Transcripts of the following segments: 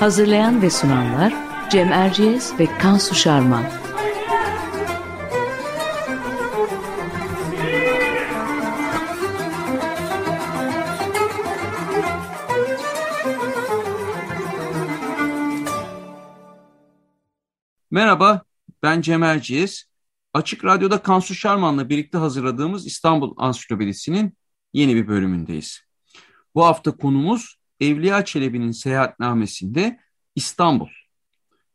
Hazırlayan ve sunanlar Cem Erciyes ve Kansu Şarman. Merhaba, ben Cem Erciyes. Açık Radyo'da Kansu Şarman'la birlikte hazırladığımız İstanbul Ansiklopedisi'nin yeni bir bölümündeyiz. Bu hafta konumuz Evliya Çelebi'nin seyahatnamesinde İstanbul.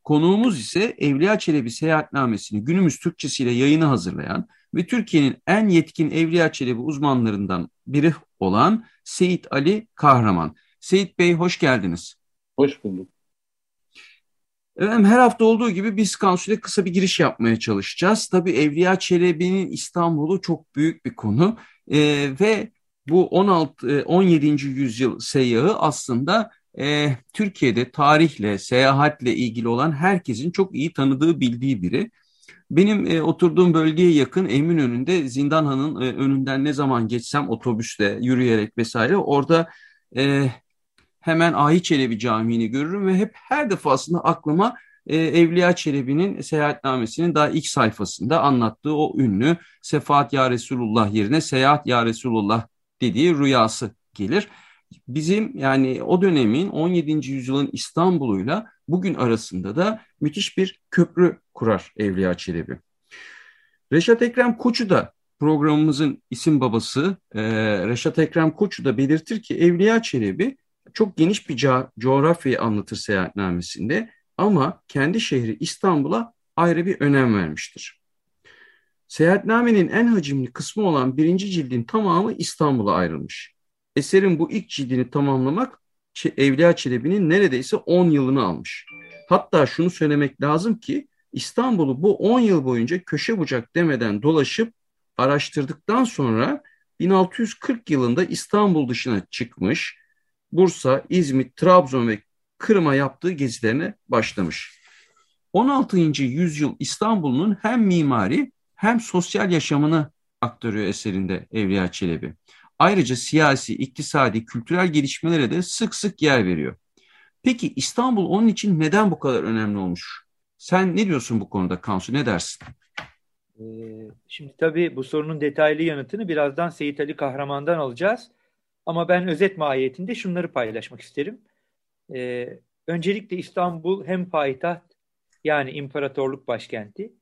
Konuğumuz ise Evliya Çelebi seyahatnamesini günümüz Türkçesiyle yayını hazırlayan ve Türkiye'nin en yetkin Evliya Çelebi uzmanlarından biri olan Seyit Ali Kahraman. Seyit Bey hoş geldiniz. Hoş bulduk. Efendim, her hafta olduğu gibi biz Kansu'yla kısa bir giriş yapmaya çalışacağız. Tabii Evliya Çelebi'nin İstanbul'u çok büyük bir konu ee, ve bu 16 17. yüzyıl seyyahı aslında e, Türkiye'de tarihle, seyahatle ilgili olan herkesin çok iyi tanıdığı, bildiği biri. Benim e, oturduğum bölgeye yakın Eminönü'nde Zindanhan'ın e, önünden ne zaman geçsem otobüsle, yürüyerek vesaire orada e, hemen Ahi Çelebi Camii'ni görürüm ve hep her defasında aklıma e, Evliya Çelebi'nin seyahatnamesinin daha ilk sayfasında anlattığı o ünlü Sefaat Ya Resulullah yerine Seyahat Ya Resulullah dediği rüyası gelir. Bizim yani o dönemin 17. yüzyılın İstanbul'uyla bugün arasında da müthiş bir köprü kurar Evliya Çelebi. Reşat Ekrem Koçu da programımızın isim babası e, Reşat Ekrem Koçu da belirtir ki Evliya Çelebi çok geniş bir co coğrafyayı anlatır seyahatnamesinde ama kendi şehri İstanbul'a ayrı bir önem vermiştir. Seyahatnamenin en hacimli kısmı olan birinci cildin tamamı İstanbul'a ayrılmış. Eserin bu ilk cildini tamamlamak Evliya Çelebi'nin neredeyse 10 yılını almış. Hatta şunu söylemek lazım ki İstanbul'u bu 10 yıl boyunca köşe bucak demeden dolaşıp araştırdıktan sonra 1640 yılında İstanbul dışına çıkmış, Bursa, İzmit, Trabzon ve Kırım'a yaptığı gezilerine başlamış. 16. yüzyıl İstanbul'un hem mimari hem sosyal yaşamını aktarıyor eserinde Evliya Çelebi. Ayrıca siyasi, iktisadi, kültürel gelişmelere de sık sık yer veriyor. Peki İstanbul onun için neden bu kadar önemli olmuş? Sen ne diyorsun bu konuda Kansu, ne dersin? Ee, şimdi tabii bu sorunun detaylı yanıtını birazdan Seyit Ali Kahraman'dan alacağız. Ama ben özet mahiyetinde şunları paylaşmak isterim. Ee, öncelikle İstanbul hem payitaht yani imparatorluk başkenti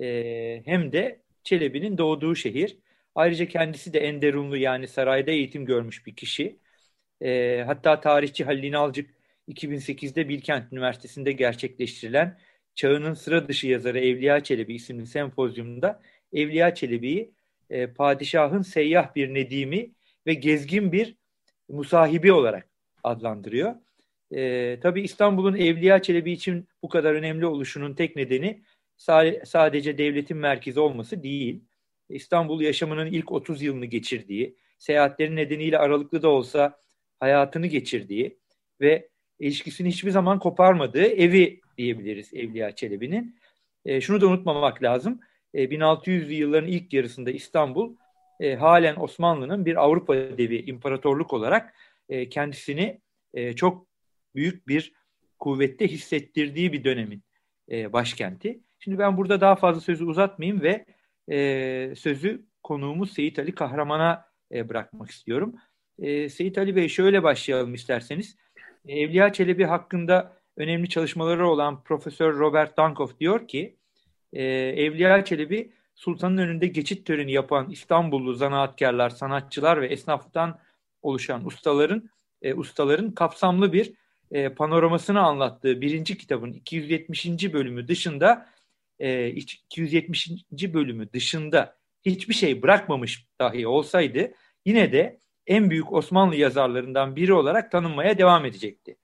e, hem de Çelebi'nin doğduğu şehir. Ayrıca kendisi de Enderunlu yani sarayda eğitim görmüş bir kişi. E, hatta tarihçi Halil İnalcık 2008'de Bilkent Üniversitesi'nde gerçekleştirilen Çağının Sıra Dışı yazarı Evliya Çelebi isimli sempozyumda Evliya Çelebi'yi e, padişahın seyyah bir nedimi ve gezgin bir musahibi olarak adlandırıyor. E, tabii İstanbul'un Evliya Çelebi için bu kadar önemli oluşunun tek nedeni sadece devletin merkezi olması değil. İstanbul yaşamının ilk 30 yılını geçirdiği, seyahatlerin nedeniyle aralıklı da olsa hayatını geçirdiği ve ilişkisini hiçbir zaman koparmadığı evi diyebiliriz Evliya Çelebi'nin. E, şunu da unutmamak lazım. E, 1600'lü yılların ilk yarısında İstanbul e, halen Osmanlı'nın bir Avrupa devi, imparatorluk olarak e, kendisini e, çok büyük bir kuvvette hissettirdiği bir dönemin e, başkenti. Şimdi ben burada daha fazla sözü uzatmayayım ve e, sözü konuğumuz Seyit Ali Kahraman'a e, bırakmak istiyorum. E, Seyit Ali Bey şöyle başlayalım isterseniz. Evliya Çelebi hakkında önemli çalışmaları olan Profesör Robert Dankoff diyor ki e, Evliya Çelebi sultanın önünde geçit töreni yapan İstanbullu zanaatkarlar, sanatçılar ve esnaftan oluşan ustaların e, ustaların kapsamlı bir e, panoramasını anlattığı birinci kitabın 270. bölümü dışında e, 270. bölümü dışında hiçbir şey bırakmamış dahi olsaydı yine de en büyük Osmanlı yazarlarından biri olarak tanınmaya devam edecekti.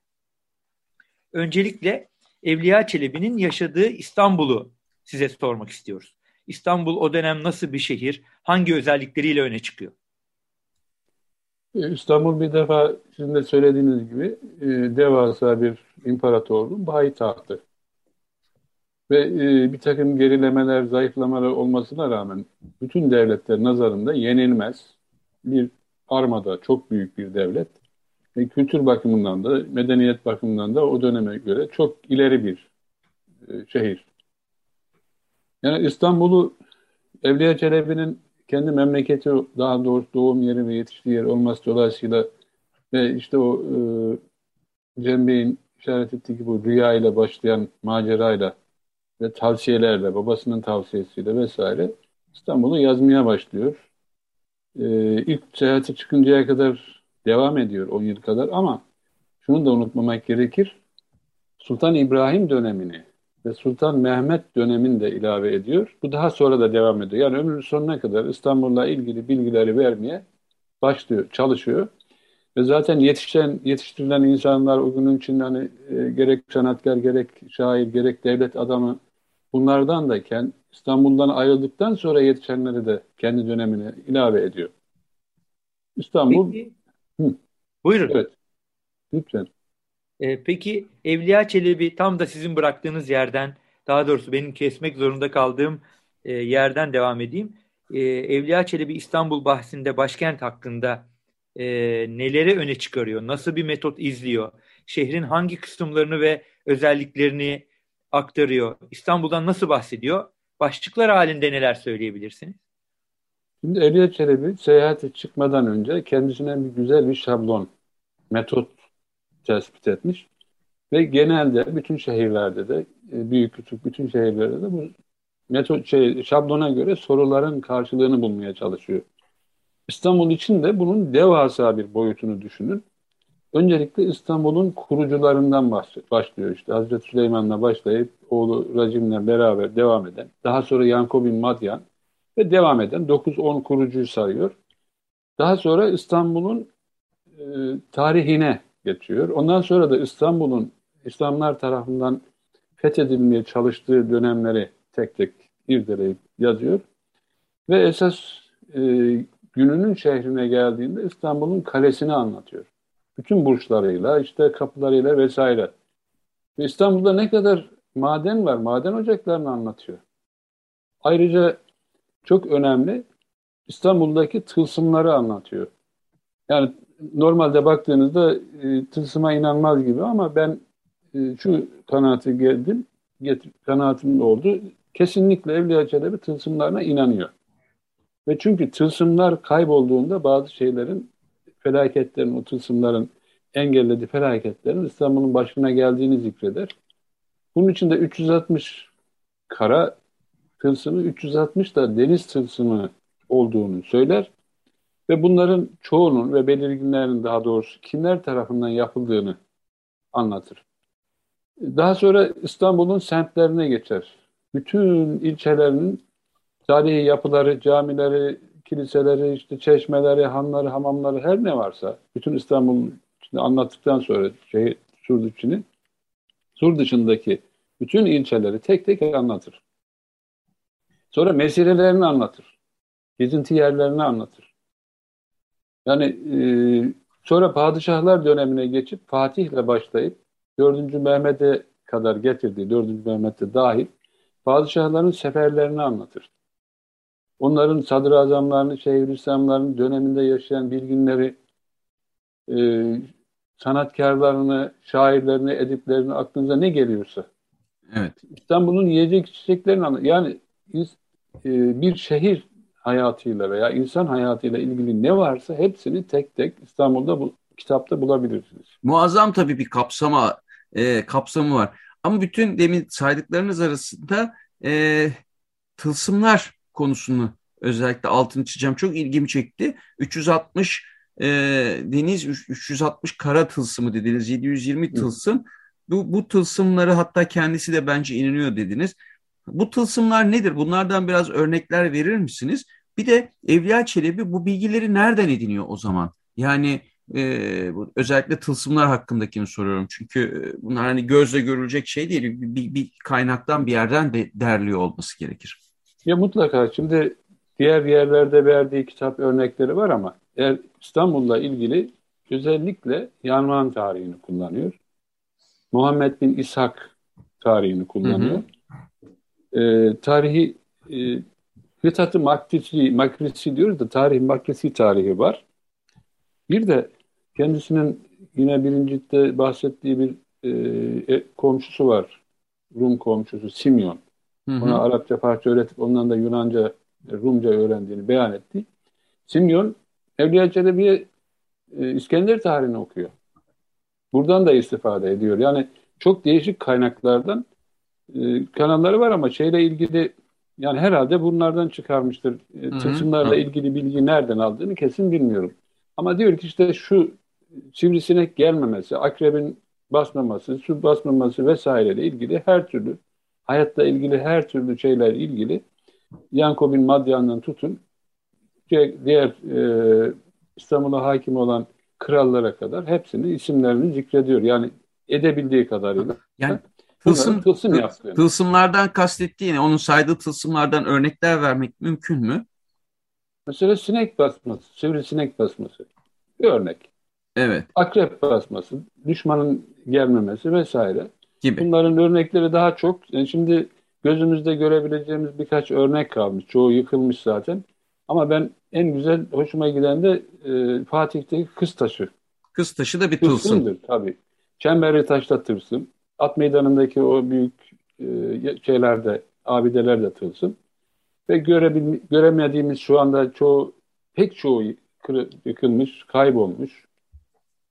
Öncelikle Evliya Çelebi'nin yaşadığı İstanbul'u size sormak istiyoruz. İstanbul o dönem nasıl bir şehir? Hangi özellikleriyle öne çıkıyor? İstanbul bir defa sizin de söylediğiniz gibi e, devasa bir imparatorluğun tahtı. Ve e, bir takım gerilemeler, zayıflamalar olmasına rağmen bütün devletler nazarında yenilmez bir armada, çok büyük bir devlet. Ve kültür bakımından da, medeniyet bakımından da o döneme göre çok ileri bir şehir. Yani İstanbul'u Evliya Çelebi'nin kendi memleketi daha doğrusu doğum yeri ve yetiştiği yer olması dolayısıyla ve işte o e, Cem Bey'in işaret ettiği gibi bu rüya ile başlayan macerayla ve tavsiyelerle, babasının tavsiyesiyle vesaire İstanbul'u yazmaya başlıyor. E, ilk seyahati çıkıncaya kadar devam ediyor 10 yıl kadar ama şunu da unutmamak gerekir. Sultan İbrahim dönemini ve Sultan Mehmet dönemini de ilave ediyor. Bu daha sonra da devam ediyor. Yani ömrünün sonuna kadar İstanbul'la ilgili bilgileri vermeye başlıyor, çalışıyor. Ve zaten yetişen, yetiştirilen insanlar o günün içinde hani e, gerek sanatkar, gerek şair, gerek devlet adamı bunlardan da kendi, İstanbul'dan ayrıldıktan sonra yetişenleri de kendi dönemine ilave ediyor. İstanbul... Peki. Hı. Buyurun. Evet. Lütfen. E, peki Evliya Çelebi tam da sizin bıraktığınız yerden, daha doğrusu benim kesmek zorunda kaldığım e, yerden devam edeyim. E, Evliya Çelebi İstanbul bahsinde başkent hakkında e, neleri öne çıkarıyor? Nasıl bir metot izliyor? Şehrin hangi kısımlarını ve özelliklerini aktarıyor? İstanbul'dan nasıl bahsediyor? Başlıklar halinde neler söyleyebilirsiniz? Şimdi Evliya Çelebi seyahate çıkmadan önce kendisine bir güzel bir şablon, metot tespit etmiş. Ve genelde bütün şehirlerde de e, büyük küçük bütün şehirlerde de bu metot şey, şablona göre soruların karşılığını bulmaya çalışıyor. İstanbul için de bunun devasa bir boyutunu düşünün. Öncelikle İstanbul'un kurucularından başlıyor işte. Hazreti Süleyman'la başlayıp oğlu Racim'le beraber devam eden, daha sonra Yankov bin Madyan ve devam eden 9-10 kurucuyu sayıyor. Daha sonra İstanbul'un e, tarihine geçiyor. Ondan sonra da İstanbul'un İslamlar tarafından fethedilmeye çalıştığı dönemleri tek tek irdeleyip yazıyor. Ve esas e, gününün şehrine geldiğinde İstanbul'un kalesini anlatıyor. Bütün burçlarıyla, işte kapılarıyla vesaire. Ve İstanbul'da ne kadar maden var, maden ocaklarını anlatıyor. Ayrıca çok önemli İstanbul'daki tılsımları anlatıyor. Yani normalde baktığınızda e, tılsıma inanmaz gibi ama ben e, şu kanaati geldim, getir, kanaatim oldu. Kesinlikle Evliya Çelebi tılsımlarına inanıyor. Ve çünkü tılsımlar kaybolduğunda bazı şeylerin, felaketlerin, o tılsımların engellediği felaketlerin İstanbul'un başına geldiğini zikreder. Bunun için de 360 kara tılsımı, 360 da deniz tılsımı olduğunu söyler. Ve bunların çoğunun ve belirginlerin daha doğrusu kimler tarafından yapıldığını anlatır. Daha sonra İstanbul'un semtlerine geçer. Bütün ilçelerinin tarihi yapıları, camileri, kiliseleri, işte çeşmeleri, hanları, hamamları her ne varsa bütün İstanbul'un anlattıktan sonra şey, Sur içini, Sur dışındaki bütün ilçeleri tek tek anlatır. Sonra mesirelerini anlatır. Gezinti yerlerini anlatır. Yani e, sonra padişahlar dönemine geçip Fatih'le başlayıp 4. Mehmet'e kadar getirdiği 4. Mehmet'e dahil padişahların seferlerini anlatır. Onların sadrazamlarını, şeyhülislamlarını döneminde yaşayan bilginleri, e, sanatkarlarını, şairlerini, ediplerini aklınıza ne geliyorsa. Evet. İstanbul'un yiyecek içeceklerini anlatır. Yani e, bir şehir hayatıyla veya insan hayatıyla ilgili ne varsa hepsini tek tek İstanbul'da bu kitapta bulabilirsiniz. Muazzam tabii bir kapsama e, kapsamı var. Ama bütün demin saydıklarınız arasında e, tılsımlar konusunu özellikle altını çizeceğim. Çok ilgimi çekti. 360 e, deniz 360 kara tılsımı dediniz. 720 tılsım. Bu, bu tılsımları hatta kendisi de bence inanıyor dediniz. Bu tılsımlar nedir? Bunlardan biraz örnekler verir misiniz? Bir de Evliya Çelebi bu bilgileri nereden ediniyor o zaman? Yani e, özellikle tılsımlar hakkındakini soruyorum. Çünkü e, bunlar hani gözle görülecek şey değil. Bir, bir, bir kaynaktan bir yerden de derliyor olması gerekir. Ya mutlaka. Şimdi diğer yerlerde verdiği kitap örnekleri var ama eğer İstanbul'la ilgili özellikle Yanvan tarihini kullanıyor. Muhammed bin İshak tarihini kullanıyor. Hı hı. E, tarihi e, Fıthat-ı Makrisi, Makrisi diyoruz da tarih Makrisi tarihi var. Bir de kendisinin yine birincilikte bahsettiği bir e, e, komşusu var. Rum komşusu Simyon. Hı hı. Ona Arapça parça öğretip ondan da Yunanca, Rumca öğrendiğini beyan etti. Simyon Evliya Çelebi'ye e, İskender tarihini okuyor. Buradan da istifade ediyor. Yani çok değişik kaynaklardan e, kanalları var ama şeyle ilgili yani herhalde bunlardan çıkarmıştır. E, tılsımlarla ilgili bilgi nereden aldığını kesin bilmiyorum. Ama diyor ki işte şu sivrisinek gelmemesi, akrebin basmaması, su basmaması vesaireyle ilgili her türlü hayatta ilgili her türlü şeyler ilgili Yankobin Madyan'dan tutun diğer e, İstanbul'a hakim olan krallara kadar hepsinin isimlerini zikrediyor. Yani edebildiği kadarıyla. Yani tılsım, tılsım yaptığını. Tılsımlardan kastettiğini, onun saydığı tılsımlardan örnekler vermek mümkün mü? Mesela sinek basması, sivrisinek basması. Bir örnek. Evet. Akrep basması, düşmanın gelmemesi vesaire. Gibi. Bunların örnekleri daha çok. Yani şimdi gözümüzde görebileceğimiz birkaç örnek kalmış. Çoğu yıkılmış zaten. Ama ben en güzel hoşuma giden de e, Fatih'teki kız taşı. Kız taşı da bir tılsım. Tılsımdır tabii. Çemberli taşta tılsım. At meydanındaki o büyük e, şeylerde, abideler de tılsım. Ve görebil, göremediğimiz şu anda çoğu, pek çoğu yıkılmış, kaybolmuş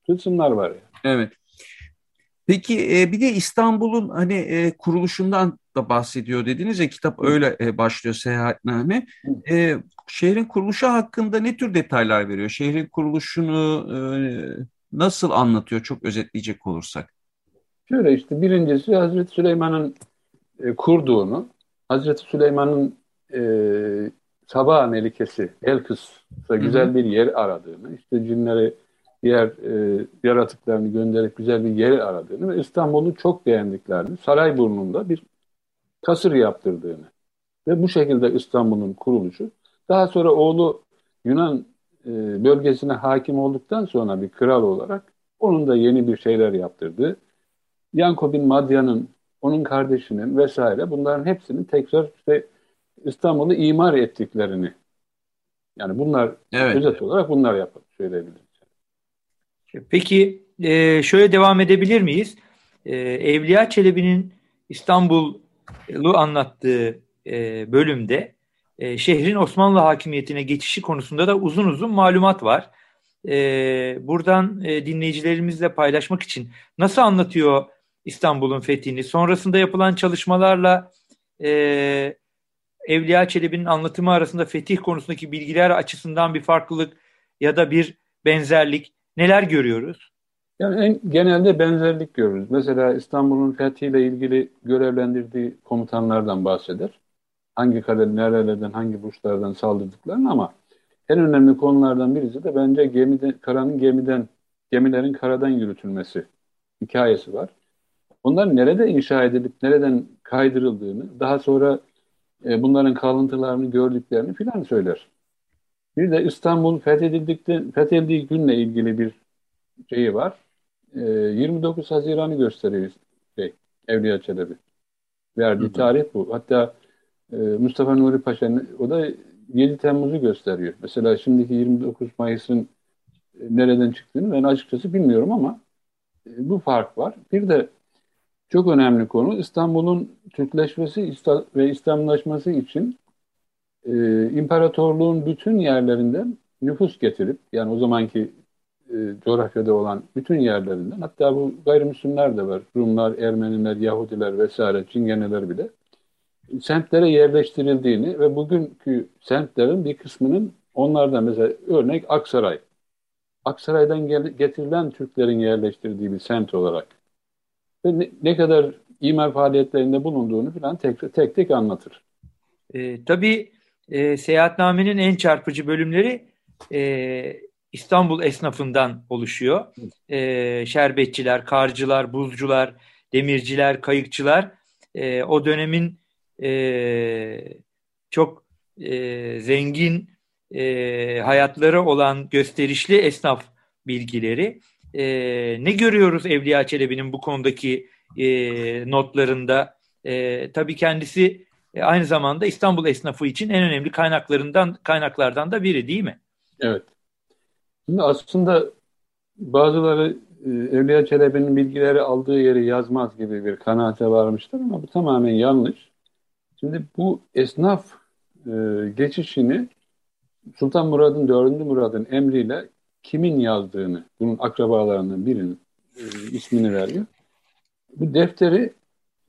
tılsımlar var. Yani. Evet. Peki e, bir de İstanbul'un hani e, kuruluşundan da bahsediyor dediniz ya kitap öyle e, başlıyor seyahatname. E, şehrin kuruluşu hakkında ne tür detaylar veriyor? Şehrin kuruluşunu e, nasıl anlatıyor çok özetleyecek olursak? Şöyle işte birincisi Hazreti Süleyman'ın e, kurduğunu, Hazreti Süleyman'ın e, sabah melikesi Elkıs'a güzel bir yer aradığını, işte cinleri diğer e, yaratıklarını gönderip güzel bir yer aradığını ve İstanbul'u çok beğendiklerini, Sarayburnu'nda bir kasır yaptırdığını ve bu şekilde İstanbul'un kuruluşu. Daha sonra oğlu Yunan e, bölgesine hakim olduktan sonra bir kral olarak onun da yeni bir şeyler yaptırdı. Yanko bin Madya'nın, onun kardeşinin vesaire bunların hepsinin tekrar işte İstanbul'u imar ettiklerini yani bunlar evet. özet olarak bunlar yapıp söyleyebiliriz. Peki e, şöyle devam edebilir miyiz? E, Evliya Çelebi'nin İstanbul'u anlattığı e, bölümde şehrin Osmanlı hakimiyetine geçişi konusunda da uzun uzun malumat var. Buradan dinleyicilerimizle paylaşmak için nasıl anlatıyor İstanbul'un fethini? Sonrasında yapılan çalışmalarla Evliya Çelebi'nin anlatımı arasında fetih konusundaki bilgiler açısından bir farklılık ya da bir benzerlik neler görüyoruz? Yani en, genelde benzerlik görürüz. Mesela İstanbul'un fethiyle ilgili görevlendirdiği komutanlardan bahseder. Hangi kale, nerelerden, hangi burçlardan saldırdıklarını ama en önemli konulardan birisi de bence gemide, karanın gemiden, gemilerin karadan yürütülmesi hikayesi var. Bunlar nerede inşa edilip nereden kaydırıldığını, daha sonra e, bunların kalıntılarını gördüklerini filan söyler. Bir de İstanbul fethedildikten, fethedildiği günle ilgili bir şeyi var. E, 29 Haziran'ı gösteriyor şey, Evliya Çelebi. Verdiği hı hı. tarih bu. Hatta e, Mustafa Nuri Paşa'nın o da 7 Temmuz'u gösteriyor. Mesela şimdiki 29 Mayıs'ın e, nereden çıktığını ben açıkçası bilmiyorum ama e, bu fark var. Bir de çok önemli konu İstanbul'un Türkleşmesi ve İslamlaşması için e, imparatorluğun bütün yerlerinden nüfus getirip yani o zamanki e, coğrafyada olan bütün yerlerinden hatta bu gayrimüslimler de var. Rumlar, Ermeniler, Yahudiler vesaire Çingeneler bile semtlere yerleştirildiğini ve bugünkü semtlerin bir kısmının onlardan mesela örnek Aksaray. Aksaray'dan getirilen Türklerin yerleştirdiği bir semt olarak ve ne, ne kadar imar faaliyetlerinde bulunduğunu falan tek tek, tek anlatır. E, tabii e, seyahatnamenin en çarpıcı bölümleri e, İstanbul esnafından oluşuyor. E, şerbetçiler, karcılar, buzcular, demirciler, kayıkçılar e, o dönemin e, çok e, zengin e, hayatları olan gösterişli esnaf bilgileri. E, ne görüyoruz Evliya Çelebi'nin bu konudaki e, notlarında? E, tabii kendisi e, aynı zamanda İstanbul esnafı için en önemli kaynaklarından kaynaklardan da biri değil mi? Evet. Şimdi aslında bazıları e, Evliya Çelebi'nin bilgileri aldığı yeri yazmaz gibi bir kanaate varmışlar ama bu tamamen yanlış. Şimdi bu esnaf e, geçişini Sultan Murad'ın 4. Murad'ın emriyle kimin yazdığını, bunun akrabalarından birinin e, ismini veriyor. Bu defteri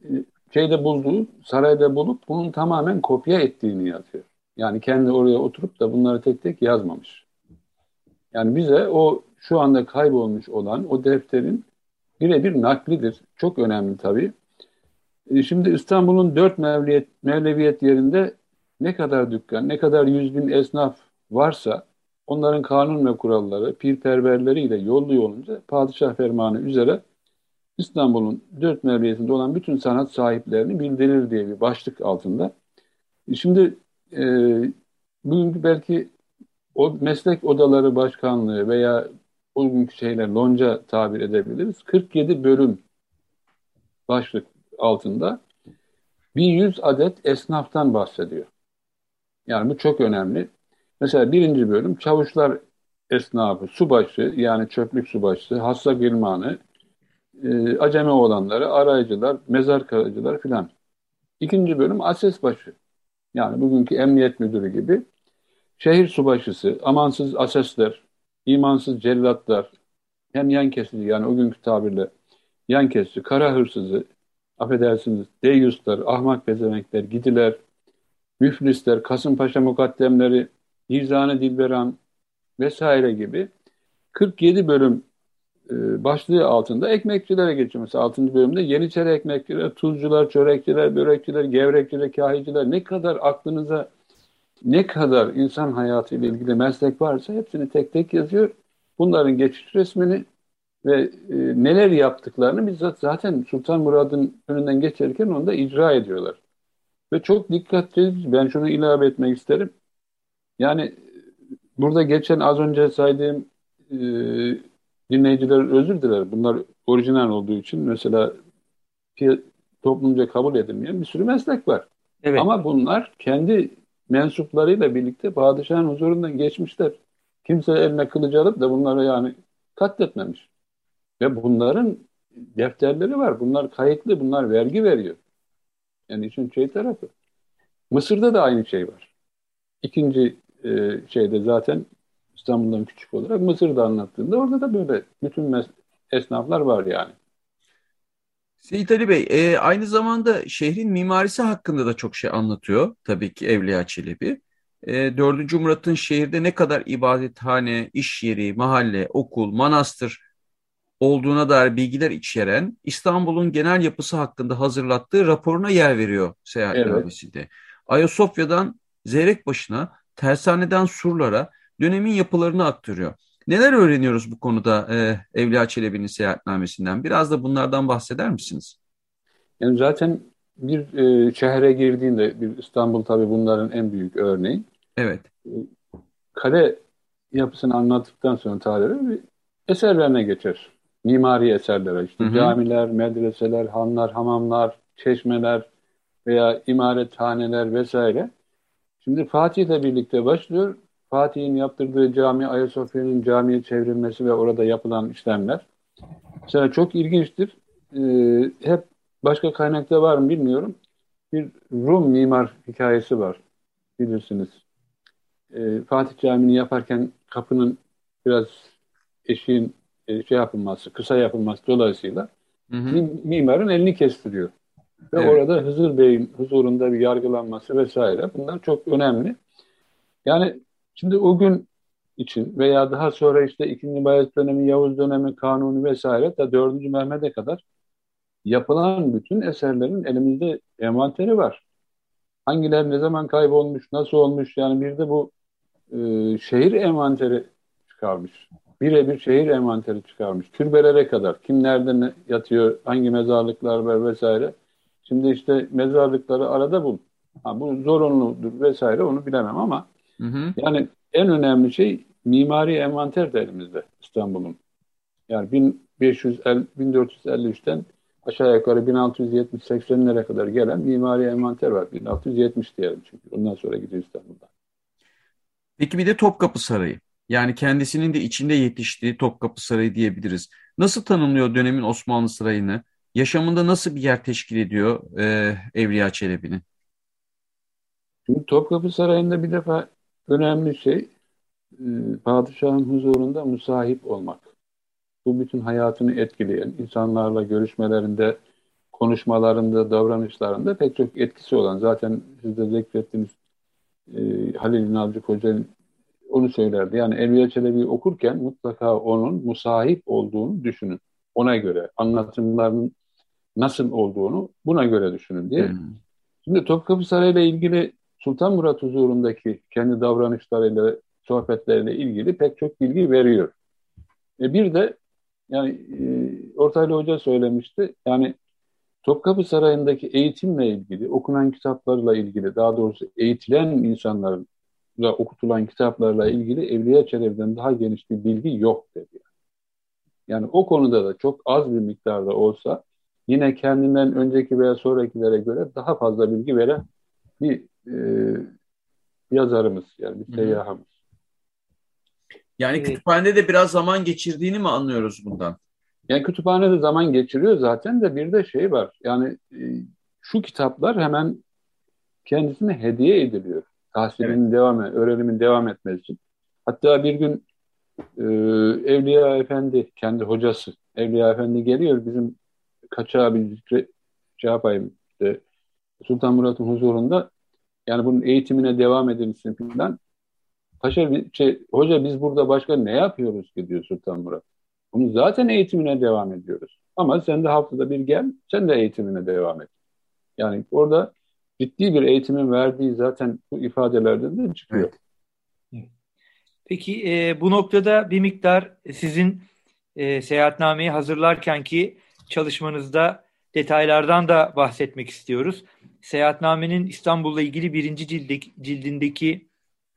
e, şeyde bulduğu, sarayda bulup bunun tamamen kopya ettiğini yazıyor. Yani kendi oraya oturup da bunları tek tek yazmamış. Yani bize o şu anda kaybolmuş olan o defterin birebir naklidir. Çok önemli tabii. E, şimdi İstanbul'un dört mevliyet, mevleviyet yerinde ne kadar dükkan, ne kadar yüz bin esnaf varsa onların kanun ve kuralları, pirperverleriyle yollu yolunca padişah fermanı üzere İstanbul'un dört mevliyetinde olan bütün sanat sahiplerini bildirir diye bir başlık altında. E, şimdi e, bugünkü belki o meslek odaları başkanlığı veya o günkü şeyler lonca tabir edebiliriz. 47 bölüm başlık altında 1100 adet esnaftan bahsediyor. Yani bu çok önemli. Mesela birinci bölüm çavuşlar esnafı, subaşı yani çöplük subaşısı, hassa girmanı, e, acemi olanları, arayıcılar, mezar kazıcılar filan. İkinci bölüm ases başı. Yani bugünkü emniyet müdürü gibi. Şehir subaşısı, amansız asesler, imansız cellatlar, hem yan kesici yani o günkü tabirle yan kesici, kara hırsızı, affedersiniz, deyyuslar, ahmak bezemekler, gidiler, müflisler, Kasımpaşa mukaddemleri, Nizane Dilberan vesaire gibi 47 bölüm başlığı altında ekmekçilere geçiyor. Mesela 6. bölümde Yeniçeri ekmekçiler, tuzcular, çörekçiler, börekçiler, gevrekçiler, kahiciler ne kadar aklınıza ne kadar insan hayatı ile ilgili meslek varsa hepsini tek tek yazıyor. Bunların geçiş resmini ve e, neler yaptıklarını bizzat zaten Sultan Murad'ın önünden geçerken onu da icra ediyorlar. Ve çok dikkatli, ben şunu ilave etmek isterim. Yani burada geçen az önce saydığım e, dinleyiciler özür diler. Bunlar orijinal olduğu için mesela toplumca kabul edilmeyen bir sürü meslek var. Evet. Ama bunlar kendi mensuplarıyla birlikte padişahın huzurundan geçmişler. Kimse eline kılıcı alıp da bunları yani katletmemiş. Ve bunların defterleri var. Bunlar kayıtlı, bunlar vergi veriyor. Yani için şey tarafı. Mısır'da da aynı şey var. İkinci e, şeyde zaten İstanbul'dan küçük olarak Mısır'da anlattığında orada da böyle bütün esnaflar var yani. Seyit Ali Bey, e, aynı zamanda şehrin mimarisi hakkında da çok şey anlatıyor tabii ki Evliya Çelebi. E, 4. Murat'ın şehirde ne kadar ibadethane, iş yeri, mahalle, okul, manastır olduğuna dair bilgiler içeren İstanbul'un genel yapısı hakkında hazırlattığı raporuna yer veriyor seyahatnamesinde. Evet. Ayasofya'dan Zeyrekbaşı'na, tersaneden surlara dönemin yapılarını aktarıyor. Neler öğreniyoruz bu konuda e, Evliya Çelebi'nin seyahatnamesinden? Biraz da bunlardan bahseder misiniz? Yani zaten bir e, şehre girdiğinde, bir İstanbul tabii bunların en büyük örneği. Evet. E, kale yapısını anlattıktan sonra tarihi bir eserlerine geçer. Mimari eserlere işte hı hı. camiler, medreseler, hanlar, hamamlar, çeşmeler veya imarethaneler vesaire. Şimdi Fatih ile birlikte başlıyor. Fatih'in yaptırdığı cami Ayasofya'nın camiye çevrilmesi ve orada yapılan işlemler. Mesela çok ilginçtir. Ee, hep başka kaynakta var mı bilmiyorum. Bir Rum mimar hikayesi var. Bilirsiniz. Ee, Fatih Camii'ni yaparken kapının biraz eşiğin e, şey yapılması, kısa yapılması dolayısıyla hı hı. mimarın elini kestiriyor. Ve evet. orada Hızır Bey'in huzurunda bir yargılanması vesaire. Bunlar çok önemli. Yani Şimdi o gün için veya daha sonra işte 2. Bayezid dönemi, Yavuz dönemi, Kanuni vesaire da 4. Mehmet'e kadar yapılan bütün eserlerin elimizde envanteri var. Hangiler ne zaman kaybolmuş, nasıl olmuş yani bir de bu e, şehir envanteri çıkarmış. Birebir şehir envanteri çıkarmış. Türbelere kadar. Kim nerede ne yatıyor, hangi mezarlıklar var vesaire. Şimdi işte mezarlıkları arada bul. Ha, bu zorunludur vesaire onu bilemem ama hı hı. yani en önemli şey mimari envanter de elimizde İstanbul'un. Yani 1550, 1453'ten aşağı yukarı 1670-80'lere kadar gelen mimari envanter var. 1670 diyelim çünkü. Ondan sonra gidiyor İstanbul'da. Peki bir de Topkapı Sarayı. Yani kendisinin de içinde yetiştiği Topkapı Sarayı diyebiliriz. Nasıl tanımlıyor dönemin Osmanlı Sarayı'nı? Yaşamında nasıl bir yer teşkil ediyor e, Evliya Çelebi'nin? Şimdi Topkapı Sarayı'nda bir defa önemli şey e, padişahın huzurunda musahip olmak. Bu bütün hayatını etkileyen, insanlarla görüşmelerinde, konuşmalarında, davranışlarında pek çok etkisi olan. Zaten siz de zikrettiniz e, Halil Nalcı Hoca onu söylerdi. Yani Evliya Çelebi okurken mutlaka onun musahip olduğunu düşünün. Ona göre anlatımların nasıl olduğunu buna göre düşünün diye. Hmm. Şimdi Topkapı Sarayı ile ilgili Sultan Murat huzurundaki kendi davranışlarıyla, sohbetleriyle ilgili pek çok bilgi veriyor. E bir de yani e, Ortaylı Hoca söylemişti. Yani Topkapı Sarayı'ndaki eğitimle ilgili, okunan kitaplarla ilgili, daha doğrusu eğitilen insanların okutulan kitaplarla ilgili Evliya Çelebi'den daha geniş bir bilgi yok dedi. Yani o konuda da çok az bir miktarda olsa yine kendinden önceki veya sonrakilere göre daha fazla bilgi veren bir e, yazarımız yani bir seyyahımız. Yani kütüphanede de biraz zaman geçirdiğini mi anlıyoruz bundan? Yani kütüphanede zaman geçiriyor zaten de bir de şey var. Yani e, şu kitaplar hemen kendisine hediye ediliyor. Tahsilinin evet. devam, öğrenimin devam etmesi için. Hatta bir gün e, Evliya Efendi, kendi hocası Evliya Efendi geliyor bizim kaçağı bir zikre şey yapayım işte, Sultan Murat'ın huzurunda yani bunun eğitimine devam edilsin falan. Paşa bir şey, hoca biz burada başka ne yapıyoruz ki diyor Sultan Murat. Bunu zaten eğitimine devam ediyoruz. Ama sen de haftada bir gel, sen de eğitimine devam et. Yani orada ciddi bir eğitimin verdiği zaten bu ifadelerden de çıkıyor. Evet. Peki e, bu noktada bir miktar sizin e, seyahatnameyi hazırlarken ki çalışmanızda detaylardan da bahsetmek istiyoruz. Seyahatnamenin İstanbul'la ilgili birinci cildindeki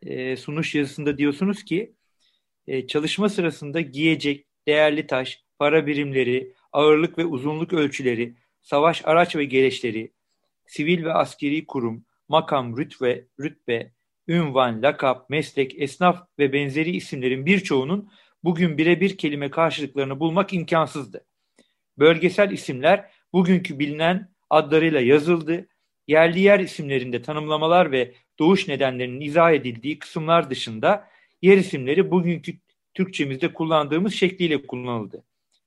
e, sunuş yazısında diyorsunuz ki e, çalışma sırasında giyecek değerli taş, para birimleri, ağırlık ve uzunluk ölçüleri, savaş araç ve gereçleri, sivil ve askeri kurum, makam, rütbe, rütbe, ünvan, lakap, meslek, esnaf ve benzeri isimlerin birçoğunun bugün birebir kelime karşılıklarını bulmak imkansızdı. Bölgesel isimler bugünkü bilinen adlarıyla yazıldı. Yerli yer isimlerinde tanımlamalar ve doğuş nedenlerinin izah edildiği kısımlar dışında yer isimleri bugünkü Türkçemizde kullandığımız şekliyle kullanıldı.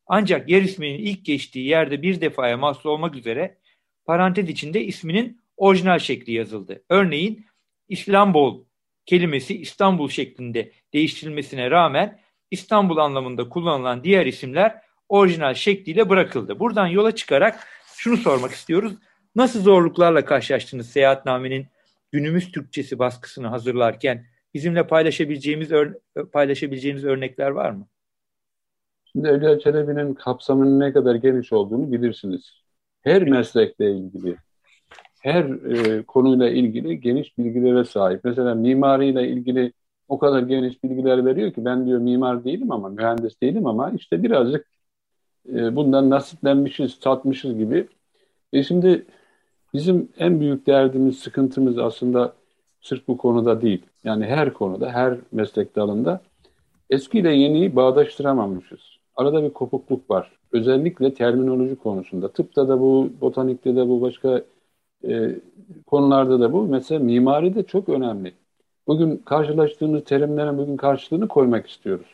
Ancak yer isminin ilk geçtiği yerde bir defaya mahsus olmak üzere parantez içinde isminin orijinal şekli yazıldı. Örneğin İslambol kelimesi İstanbul şeklinde değiştirilmesine rağmen İstanbul anlamında kullanılan diğer isimler orijinal şekliyle bırakıldı. Buradan yola çıkarak şunu sormak istiyoruz. Nasıl zorluklarla karşılaştınız seyahatnamenin günümüz Türkçesi baskısını hazırlarken? Bizimle paylaşabileceğimiz paylaşabileceğiniz örnekler var mı? Şimdi Evliya Çelebi'nin kapsamının ne kadar geniş olduğunu bilirsiniz. Her meslekle ilgili, her e, konuyla ilgili geniş bilgilere sahip. Mesela mimariyle ilgili o kadar geniş bilgiler veriyor ki ben diyor mimar değilim ama mühendis değilim ama işte birazcık e, bundan nasiplenmişiz, tatmışız gibi. E şimdi bizim en büyük derdimiz, sıkıntımız aslında sırf bu konuda değil. Yani her konuda, her meslek dalında eskiyle yeniyi bağdaştıramamışız. Arada bir kopukluk var. Özellikle terminoloji konusunda. Tıpta da bu, botanikte de bu, başka e, konularda da bu. Mesela mimari de çok önemli. Bugün karşılaştığımız terimlerin bugün karşılığını koymak istiyoruz.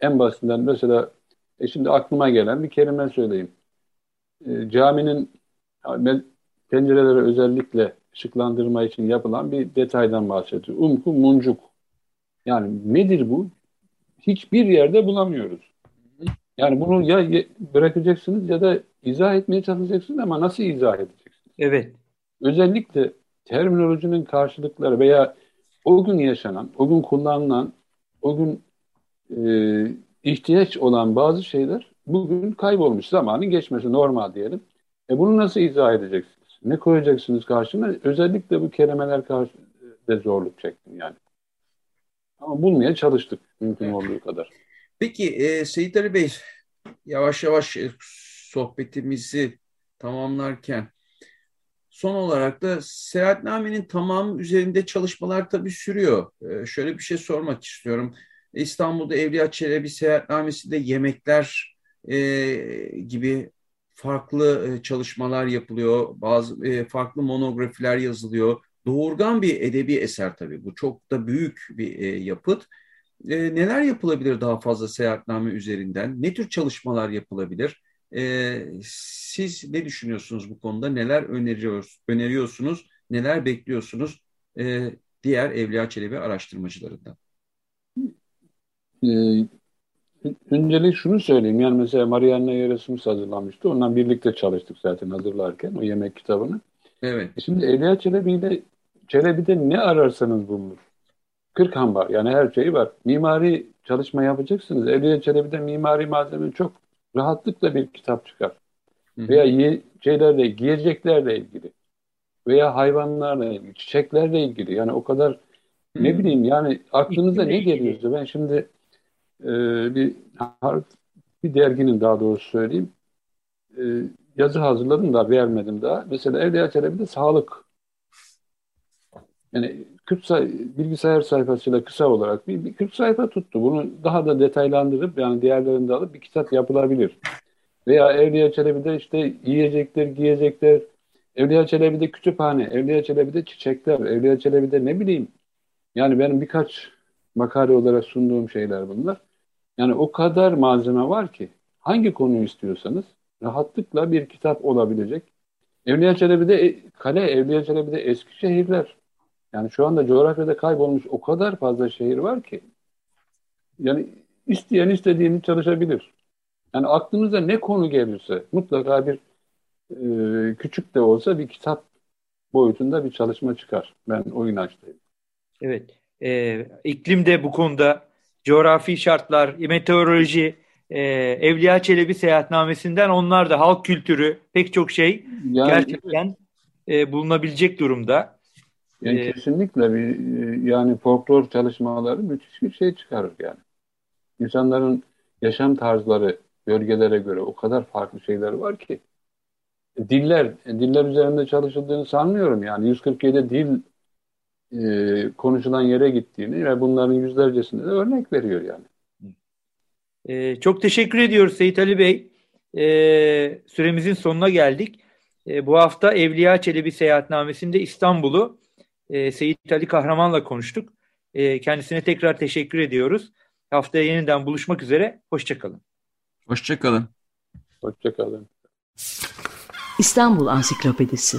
En basitinden mesela e şimdi aklıma gelen bir kelime söyleyeyim. E, caminin pencereleri özellikle ışıklandırma için yapılan bir detaydan bahsediyor. Umku muncuk. Yani nedir bu? Hiçbir yerde bulamıyoruz. Yani bunu ya bırakacaksınız ya da izah etmeye çalışacaksınız ama nasıl izah edeceksiniz? Evet. Özellikle terminolojinin karşılıkları veya o gün yaşanan, o gün kullanılan, o gün e, ihtiyaç olan bazı şeyler bugün kaybolmuş. Zamanın geçmesi normal diyelim. E bunu nasıl izah edeceksiniz? Ne koyacaksınız karşına? Özellikle bu kelimeler karşısında zorluk çektim yani. Ama bulmaya çalıştık mümkün olduğu kadar. Peki e, Seyit Ali Bey yavaş yavaş sohbetimizi tamamlarken son olarak da seyahatnamenin tamamı üzerinde çalışmalar tabii sürüyor. E, şöyle bir şey sormak istiyorum. İstanbul'da Evliya Çelebi seyahatnamesinde yemekler e, gibi farklı e, çalışmalar yapılıyor. Bazı e, farklı monografiler yazılıyor. Doğurgan bir edebi eser tabii. Bu çok da büyük bir e, yapıt. E, neler yapılabilir daha fazla seyahatname üzerinden? Ne tür çalışmalar yapılabilir? E, siz ne düşünüyorsunuz bu konuda? Neler öneriyoruz, öneriyorsunuz? Neler bekliyorsunuz e, diğer Evliya Çelebi araştırmacılarından? Ee, öncelik şunu söyleyeyim. Yani mesela Marianne Erasmus hazırlamıştı. Ondan birlikte çalıştık zaten hazırlarken o yemek kitabını. Evet. E şimdi Evliya Çelebi ile Çelebi'de ne ararsanız bulunur. Kırk ambar yani her şeyi var. Mimari çalışma yapacaksınız. Evliya Çelebi'de mimari malzeme çok rahatlıkla bir kitap çıkar. Hı hı. Veya yiyeceklerle, giyeceklerle ilgili. Veya hayvanlarla ilgili, çiçeklerle ilgili. Yani o kadar hı. ne bileyim yani aklınıza ne geliyorsa ben şimdi e, bir bir derginin daha doğrusu söyleyeyim e, yazı hazırladım da vermedim daha. Mesela Evliya Çelebi'de sağlık yani 40 say bilgisayar sayfasıyla kısa olarak bir, bir 40 sayfa tuttu. Bunu daha da detaylandırıp yani diğerlerini de alıp bir kitap yapılabilir. Veya Evliya Çelebi'de işte yiyecekler, giyecekler, Evliya Çelebi'de kütüphane, Evliya Çelebi'de çiçekler, Evliya Çelebi'de ne bileyim. Yani benim birkaç makale olarak sunduğum şeyler bunlar. Yani o kadar malzeme var ki hangi konuyu istiyorsanız rahatlıkla bir kitap olabilecek. Evliya Çelebi'de e, kale, Evliya Çelebi'de eski şehirler, yani şu anda coğrafyada kaybolmuş o kadar fazla şehir var ki yani isteyen istediğini çalışabilir. Yani aklınıza ne konu gelirse mutlaka bir e, küçük de olsa bir kitap boyutunda bir çalışma çıkar. Ben o inançtayım. Evet. E, iklim de bu konuda coğrafi şartlar, meteoroloji, e, Evliya Çelebi seyahatnamesinden onlar da halk kültürü pek çok şey yani, gerçekten e, bulunabilecek durumda. Yani ee, kesinlikle bir yani folklor çalışmaları müthiş bir şey çıkarır yani. İnsanların yaşam tarzları bölgelere göre o kadar farklı şeyler var ki. Diller, diller üzerinde çalışıldığını sanmıyorum yani. 147 dil e, konuşulan yere gittiğini ve bunların yüzlercesinde de örnek veriyor yani. E, çok teşekkür ediyoruz Seyit Ali Bey. E, süremizin sonuna geldik. E, bu hafta Evliya Çelebi seyahatnamesinde İstanbul'u e, Seyit Ali Kahraman'la konuştuk. E, kendisine tekrar teşekkür ediyoruz. Haftaya yeniden buluşmak üzere. Hoşçakalın. Hoşçakalın. Hoşçakalın. İstanbul Ansiklopedisi